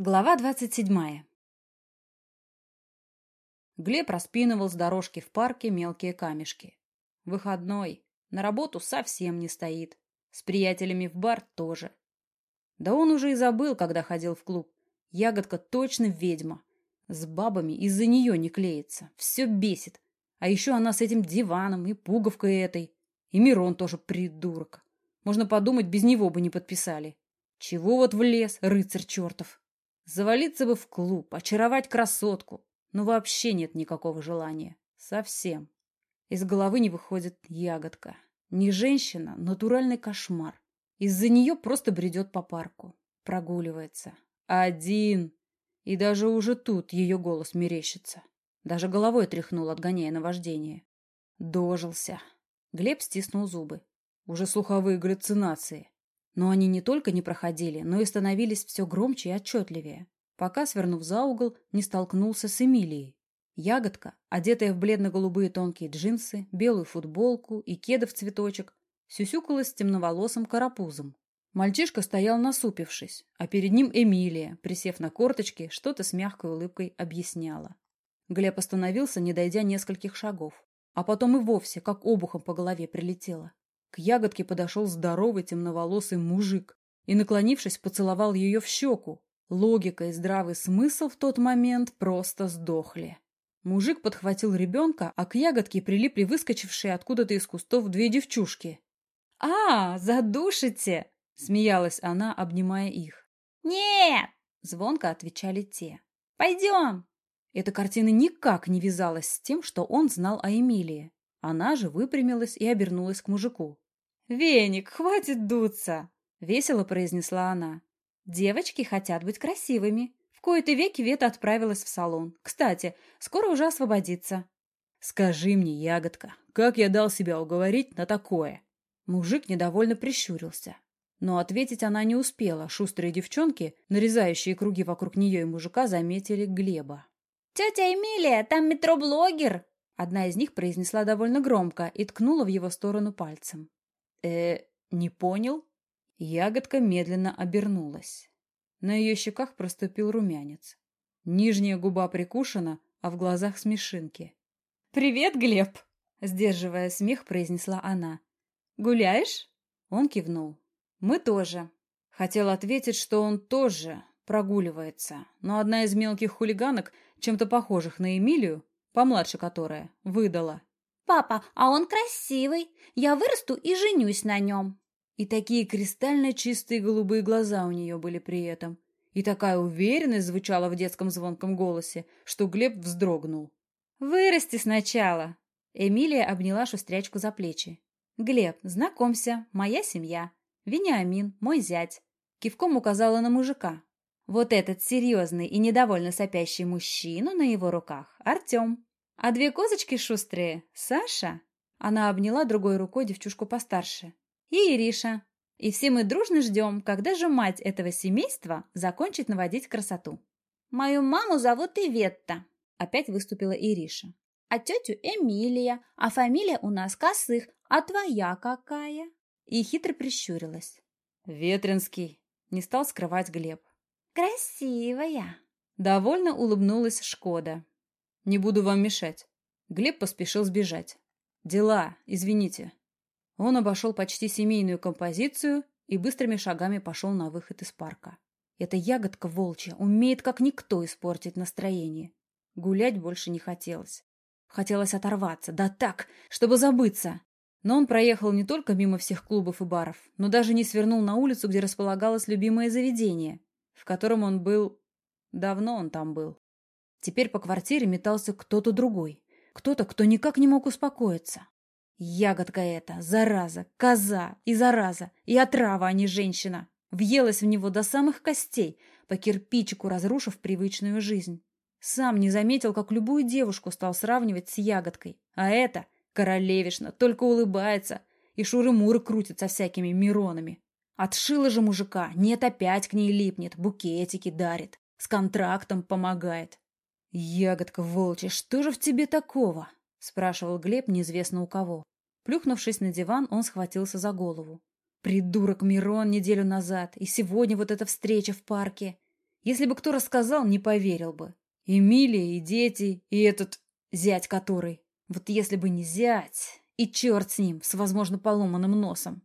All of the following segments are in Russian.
Глава двадцать седьмая. Глеб распинывал с дорожки в парке мелкие камешки. Выходной. На работу совсем не стоит. С приятелями в бар тоже. Да он уже и забыл, когда ходил в клуб. Ягодка точно ведьма. С бабами из-за нее не клеится. Все бесит. А еще она с этим диваном и пуговкой этой. И Мирон тоже придурок. Можно подумать, без него бы не подписали. Чего вот влез, рыцарь чертов? Завалиться бы в клуб, очаровать красотку. Но вообще нет никакого желания. Совсем. Из головы не выходит ягодка. Не женщина, натуральный кошмар. Из-за нее просто бредет по парку. Прогуливается. Один. И даже уже тут ее голос мерещится. Даже головой тряхнул, отгоняя наваждение. Дожился. Глеб стиснул зубы. Уже слуховые галлюцинации. Но они не только не проходили, но и становились все громче и отчетливее, пока, свернув за угол, не столкнулся с Эмилией. Ягодка, одетая в бледно-голубые тонкие джинсы, белую футболку и кеды в цветочек, сюсюкалась с темноволосым карапузом. Мальчишка стоял насупившись, а перед ним Эмилия, присев на корточки, что-то с мягкой улыбкой объясняла. Глеб остановился, не дойдя нескольких шагов, а потом и вовсе, как обухом по голове прилетело. К ягодке подошел здоровый темноволосый мужик и, наклонившись, поцеловал ее в щеку. Логика и здравый смысл в тот момент просто сдохли. Мужик подхватил ребенка, а к ягодке прилипли выскочившие откуда-то из кустов две девчушки. «А, задушите!» — смеялась она, обнимая их. «Нет!» — звонко отвечали те. «Пойдем!» Эта картина никак не вязалась с тем, что он знал о Эмилии. Она же выпрямилась и обернулась к мужику. «Веник, хватит дуться!» — весело произнесла она. «Девочки хотят быть красивыми». В кои-то веки Вета отправилась в салон. Кстати, скоро уже освободится. «Скажи мне, ягодка, как я дал себя уговорить на такое?» Мужик недовольно прищурился. Но ответить она не успела. Шустрые девчонки, нарезающие круги вокруг нее и мужика, заметили Глеба. «Тетя Эмилия, там метроблогер!» Одна из них произнесла довольно громко и ткнула в его сторону пальцем. «Э, не понял?» Ягодка медленно обернулась. На ее щеках проступил румянец. Нижняя губа прикушена, а в глазах смешинки. «Привет, Глеб!» — сдерживая смех, произнесла она. «Гуляешь?» Он кивнул. «Мы тоже». Хотел ответить, что он тоже прогуливается, но одна из мелких хулиганок, чем-то похожих на Эмилию, помладше которая, выдала. «Папа, а он красивый. Я вырасту и женюсь на нем». И такие кристально чистые голубые глаза у нее были при этом. И такая уверенность звучала в детском звонком голосе, что Глеб вздрогнул. «Вырасти сначала!» Эмилия обняла шустрячку за плечи. «Глеб, знакомься, моя семья. Вениамин, мой зять». Кивком указала на мужика. Вот этот серьезный и недовольно сопящий мужчина на его руках — Артем. А две козочки шустрые — Саша. Она обняла другой рукой девчушку постарше. И Ириша. И все мы дружно ждем, когда же мать этого семейства закончит наводить красоту. «Мою маму зовут Иветта», — опять выступила Ириша. «А тетю Эмилия, а фамилия у нас Косых, а твоя какая?» И хитро прищурилась. «Ветренский», — не стал скрывать Глеб. «Красивая!» Довольно улыбнулась Шкода. Не буду вам мешать. Глеб поспешил сбежать. Дела, извините. Он обошел почти семейную композицию и быстрыми шагами пошел на выход из парка. Эта ягодка волчья умеет как никто испортить настроение. Гулять больше не хотелось. Хотелось оторваться, да так, чтобы забыться. Но он проехал не только мимо всех клубов и баров, но даже не свернул на улицу, где располагалось любимое заведение, в котором он был... Давно он там был. Теперь по квартире метался кто-то другой. Кто-то, кто никак не мог успокоиться. Ягодка эта, зараза, коза и зараза, и отрава, а не женщина. Въелась в него до самых костей, по кирпичику разрушив привычную жизнь. Сам не заметил, как любую девушку стал сравнивать с ягодкой. А эта, королевишна, только улыбается и шуры-муры крутит со всякими миронами. Отшила же мужика, нет, опять к ней липнет, букетики дарит, с контрактом помогает. «Ягодка волчья, что же в тебе такого?» — спрашивал Глеб неизвестно у кого. Плюхнувшись на диван, он схватился за голову. «Придурок Мирон неделю назад, и сегодня вот эта встреча в парке. Если бы кто рассказал, не поверил бы. Эмилия, и дети, и этот зять который. Вот если бы не зять, и черт с ним, с, возможно, поломанным носом.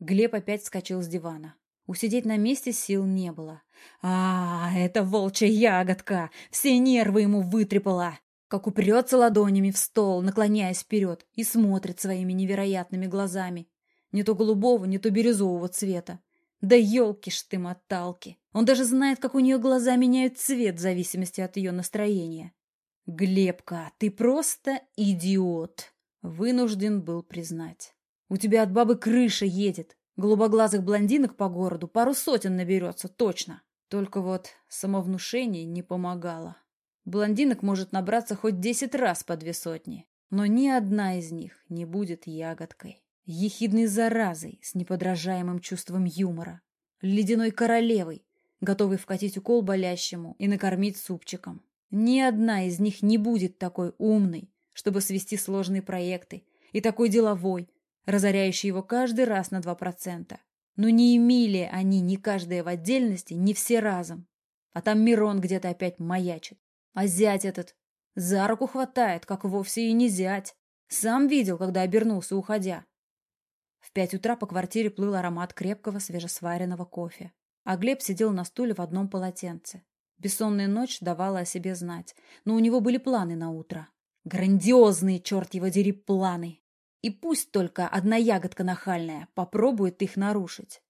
Глеб опять вскочил с дивана. Усидеть на месте сил не было. А, это волчья ягодка! Все нервы ему вытрепала! Как упрется ладонями в стол, наклоняясь вперед, и смотрит своими невероятными глазами. Не то голубого, не то бирюзового цвета. Да елки ж ты моталки! Он даже знает, как у нее глаза меняют цвет в зависимости от ее настроения. Глебка, ты просто идиот! Вынужден был признать. У тебя от бабы крыша едет. Голубоглазых блондинок по городу пару сотен наберется, точно. Только вот самовнушение не помогало. Блондинок может набраться хоть десять раз по две сотни, но ни одна из них не будет ягодкой. Ехидной заразой с неподражаемым чувством юмора. Ледяной королевой, готовой вкатить укол болящему и накормить супчиком. Ни одна из них не будет такой умной, чтобы свести сложные проекты, и такой деловой, разоряющий его каждый раз на два процента. Но не имели они ни каждая в отдельности, ни все разом. А там Мирон где-то опять маячит. А зять этот за руку хватает, как вовсе и не зять. Сам видел, когда обернулся, уходя. В пять утра по квартире плыл аромат крепкого свежесваренного кофе. А Глеб сидел на стуле в одном полотенце. Бессонная ночь давала о себе знать, но у него были планы на утро. Грандиозные, черт его дери, планы. И пусть только одна ягодка нахальная попробует их нарушить.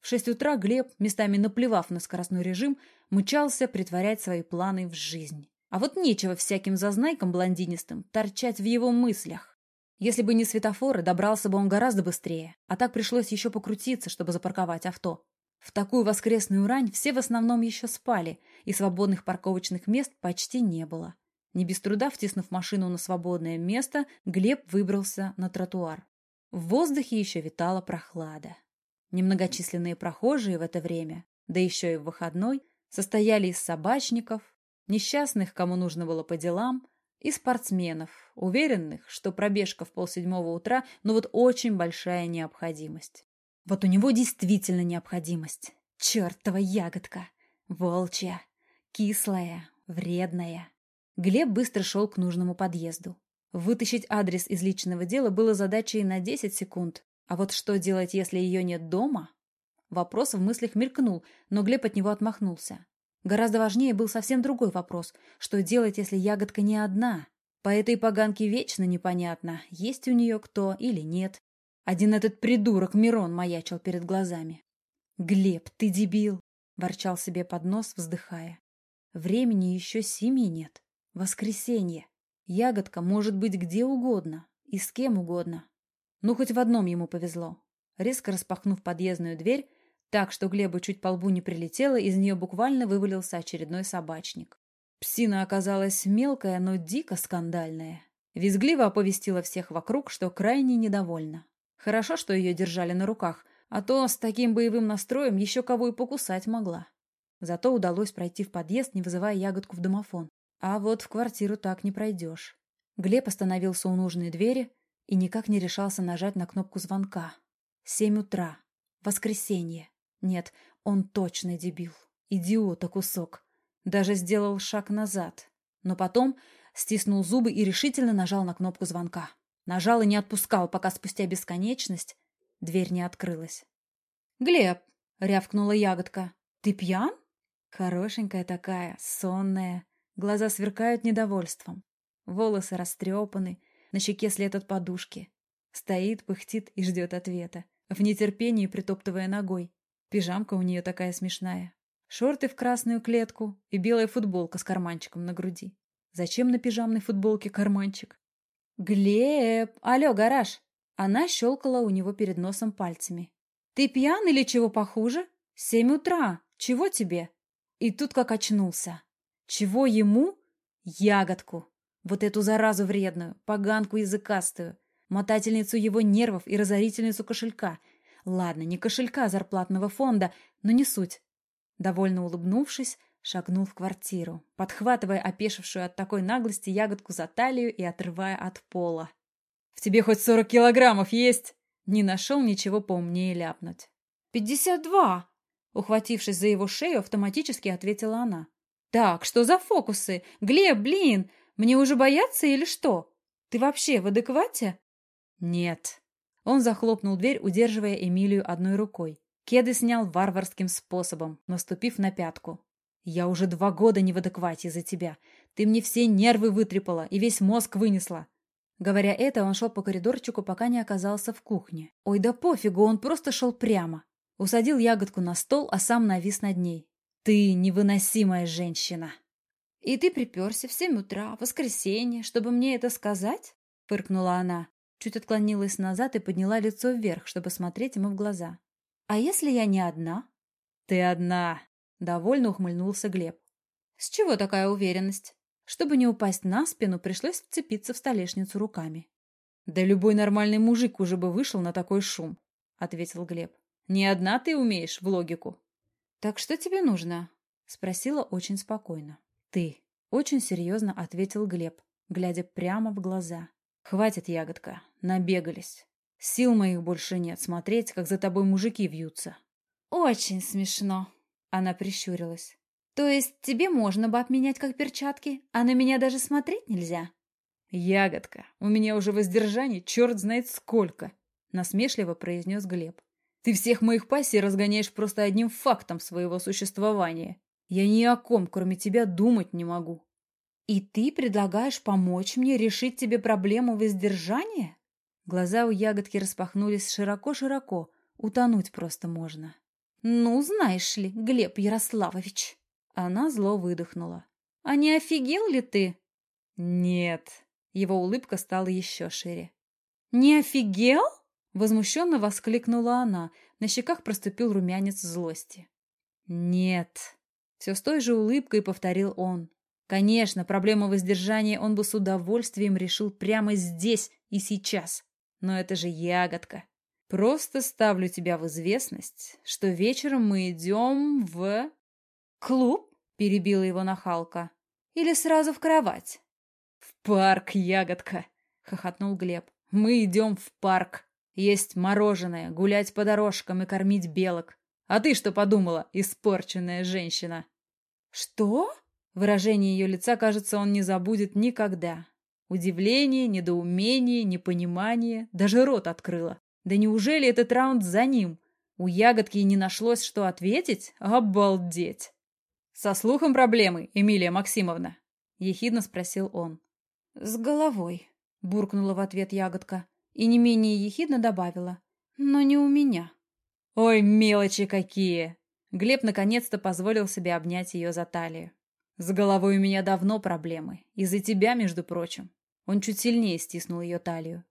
В шесть утра Глеб, местами наплевав на скоростной режим, мчался притворять свои планы в жизнь. А вот нечего всяким зазнайкам блондинистым торчать в его мыслях. Если бы не светофоры, добрался бы он гораздо быстрее, а так пришлось еще покрутиться, чтобы запарковать авто. В такую воскресную рань все в основном еще спали, и свободных парковочных мест почти не было. Не без труда втиснув машину на свободное место, Глеб выбрался на тротуар. В воздухе еще витала прохлада. Немногочисленные прохожие в это время, да еще и в выходной, состояли из собачников, несчастных, кому нужно было по делам, и спортсменов, уверенных, что пробежка в полседьмого утра, ну вот очень большая необходимость. Вот у него действительно необходимость. Чертова ягодка. Волчья. Кислая. Вредная. Глеб быстро шел к нужному подъезду. Вытащить адрес из личного дела было задачей на 10 секунд. А вот что делать, если ее нет дома? Вопрос в мыслях мелькнул, но Глеб от него отмахнулся. Гораздо важнее был совсем другой вопрос. Что делать, если ягодка не одна? По этой поганке вечно непонятно, есть у нее кто или нет. Один этот придурок Мирон маячил перед глазами. «Глеб, ты дебил!» — ворчал себе под нос, вздыхая. «Времени еще семи нет. Воскресенье. Ягодка может быть где угодно и с кем угодно. Ну, хоть в одном ему повезло. Резко распахнув подъездную дверь, так что Глебу чуть по лбу не прилетело, из нее буквально вывалился очередной собачник. Псина оказалась мелкая, но дико скандальная. Визгливо оповестила всех вокруг, что крайне недовольна. Хорошо, что ее держали на руках, а то с таким боевым настроем еще кого и покусать могла. Зато удалось пройти в подъезд, не вызывая ягодку в домофон. А вот в квартиру так не пройдешь. Глеб остановился у нужной двери и никак не решался нажать на кнопку звонка. Семь утра. Воскресенье. Нет, он точно дебил. Идиота кусок. Даже сделал шаг назад. Но потом стиснул зубы и решительно нажал на кнопку звонка. Нажал и не отпускал, пока спустя бесконечность дверь не открылась. «Глеб!» — рявкнула ягодка. «Ты пьян?» Хорошенькая такая, сонная, Глаза сверкают недовольством. Волосы растрепаны, на щеке след от подушки. Стоит, пыхтит и ждет ответа, в нетерпении притоптывая ногой. Пижамка у нее такая смешная. Шорты в красную клетку и белая футболка с карманчиком на груди. Зачем на пижамной футболке карманчик? «Глеб! Алло, гараж!» Она щелкала у него перед носом пальцами. «Ты пьян или чего похуже? Семь утра! Чего тебе?» И тут как очнулся. Чего ему? Ягодку. Вот эту заразу вредную, поганку языкастую, мотательницу его нервов и разорительницу кошелька. Ладно, не кошелька зарплатного фонда, но не суть. Довольно улыбнувшись, шагнул в квартиру, подхватывая опешившую от такой наглости ягодку за талию и отрывая от пола. «В тебе хоть сорок килограммов есть?» Не нашел ничего поумнее ляпнуть. «Пятьдесят два!» Ухватившись за его шею, автоматически ответила она. «Так, что за фокусы? Глеб, блин, мне уже бояться или что? Ты вообще в адеквате?» «Нет». Он захлопнул дверь, удерживая Эмилию одной рукой. Кеды снял варварским способом, наступив на пятку. «Я уже два года не в адеквате из-за тебя. Ты мне все нервы вытрепала и весь мозг вынесла. Говоря это, он шел по коридорчику, пока не оказался в кухне. Ой, да пофигу, он просто шел прямо. Усадил ягодку на стол, а сам навис над ней. «Ты невыносимая женщина!» «И ты приперся в семь утра, в воскресенье, чтобы мне это сказать?» — фыркнула она. Чуть отклонилась назад и подняла лицо вверх, чтобы смотреть ему в глаза. «А если я не одна?» «Ты одна!» — довольно ухмыльнулся Глеб. «С чего такая уверенность?» Чтобы не упасть на спину, пришлось вцепиться в столешницу руками. «Да любой нормальный мужик уже бы вышел на такой шум», — ответил Глеб. «Не одна ты умеешь в логику». «Так что тебе нужно?» — спросила очень спокойно. «Ты», — очень серьезно ответил Глеб, глядя прямо в глаза. «Хватит, ягодка, набегались. Сил моих больше нет смотреть, как за тобой мужики вьются». «Очень смешно», — она прищурилась. То есть тебе можно бы обменять как перчатки, а на меня даже смотреть нельзя? Ягодка, у меня уже воздержание черт знает сколько, насмешливо произнес Глеб. Ты всех моих пассий разгоняешь просто одним фактом своего существования. Я ни о ком, кроме тебя, думать не могу. И ты предлагаешь помочь мне решить тебе проблему воздержания? Глаза у ягодки распахнулись широко-широко, утонуть просто можно. Ну, знаешь ли, Глеб Ярославович. Она зло выдохнула. «А не офигел ли ты?» «Нет». Его улыбка стала еще шире. «Не офигел?» Возмущенно воскликнула она. На щеках проступил румянец злости. «Нет». Все с той же улыбкой повторил он. Конечно, проблему воздержания он бы с удовольствием решил прямо здесь и сейчас. Но это же ягодка. Просто ставлю тебя в известность, что вечером мы идем в... «Клуб?» — перебила его нахалка. «Или сразу в кровать?» «В парк, ягодка!» — хохотнул Глеб. «Мы идем в парк. Есть мороженое, гулять по дорожкам и кормить белок. А ты что подумала, испорченная женщина?» «Что?» Выражение ее лица, кажется, он не забудет никогда. Удивление, недоумение, непонимание. Даже рот открыла. Да неужели этот раунд за ним? У ягодки не нашлось, что ответить? Обалдеть! «Со слухом проблемы, Эмилия Максимовна?» — ехидно спросил он. «С головой», — буркнула в ответ ягодка и не менее ехидно добавила. «Но не у меня». «Ой, мелочи какие!» Глеб наконец-то позволил себе обнять ее за талию. «С головой у меня давно проблемы. Из-за тебя, между прочим». Он чуть сильнее стиснул ее талию.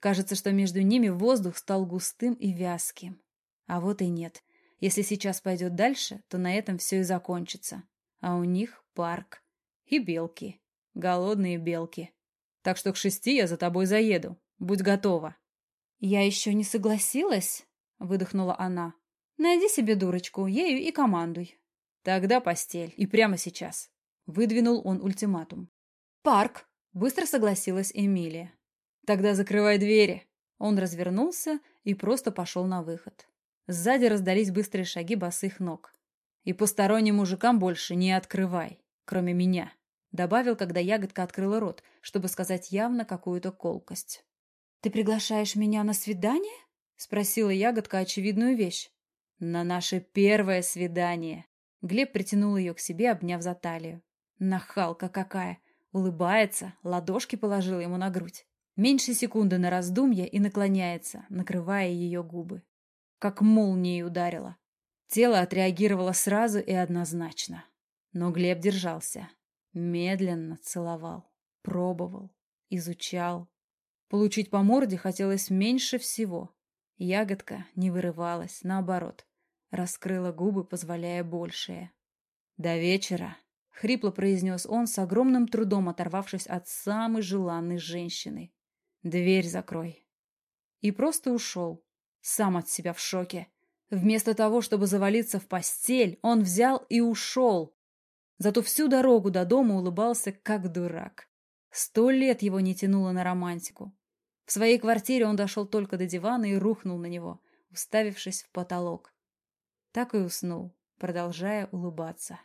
Кажется, что между ними воздух стал густым и вязким. А вот и нет. Если сейчас пойдет дальше, то на этом все и закончится. А у них парк. И белки. Голодные белки. Так что к шести я за тобой заеду. Будь готова. Я еще не согласилась, выдохнула она. Найди себе дурочку, ею и командуй. Тогда постель. И прямо сейчас. Выдвинул он ультиматум. Парк. Быстро согласилась Эмилия. Тогда закрывай двери. Он развернулся и просто пошел на выход. Сзади раздались быстрые шаги босых ног. «И посторонним мужикам больше не открывай, кроме меня», добавил, когда ягодка открыла рот, чтобы сказать явно какую-то колкость. «Ты приглашаешь меня на свидание?» спросила ягодка очевидную вещь. «На наше первое свидание!» Глеб притянул ее к себе, обняв за талию. Нахалка какая! Улыбается, ладошки положила ему на грудь. Меньше секунды на раздумье и наклоняется, накрывая ее губы как молнией ударило. Тело отреагировало сразу и однозначно. Но Глеб держался. Медленно целовал, пробовал, изучал. Получить по морде хотелось меньше всего. Ягодка не вырывалась, наоборот. Раскрыла губы, позволяя большее. «До вечера», — хрипло произнес он, с огромным трудом оторвавшись от самой желанной женщины. «Дверь закрой». И просто ушел, сам от себя в шоке. Вместо того, чтобы завалиться в постель, он взял и ушел. Зато всю дорогу до дома улыбался, как дурак. Сто лет его не тянуло на романтику. В своей квартире он дошел только до дивана и рухнул на него, уставившись в потолок. Так и уснул, продолжая улыбаться.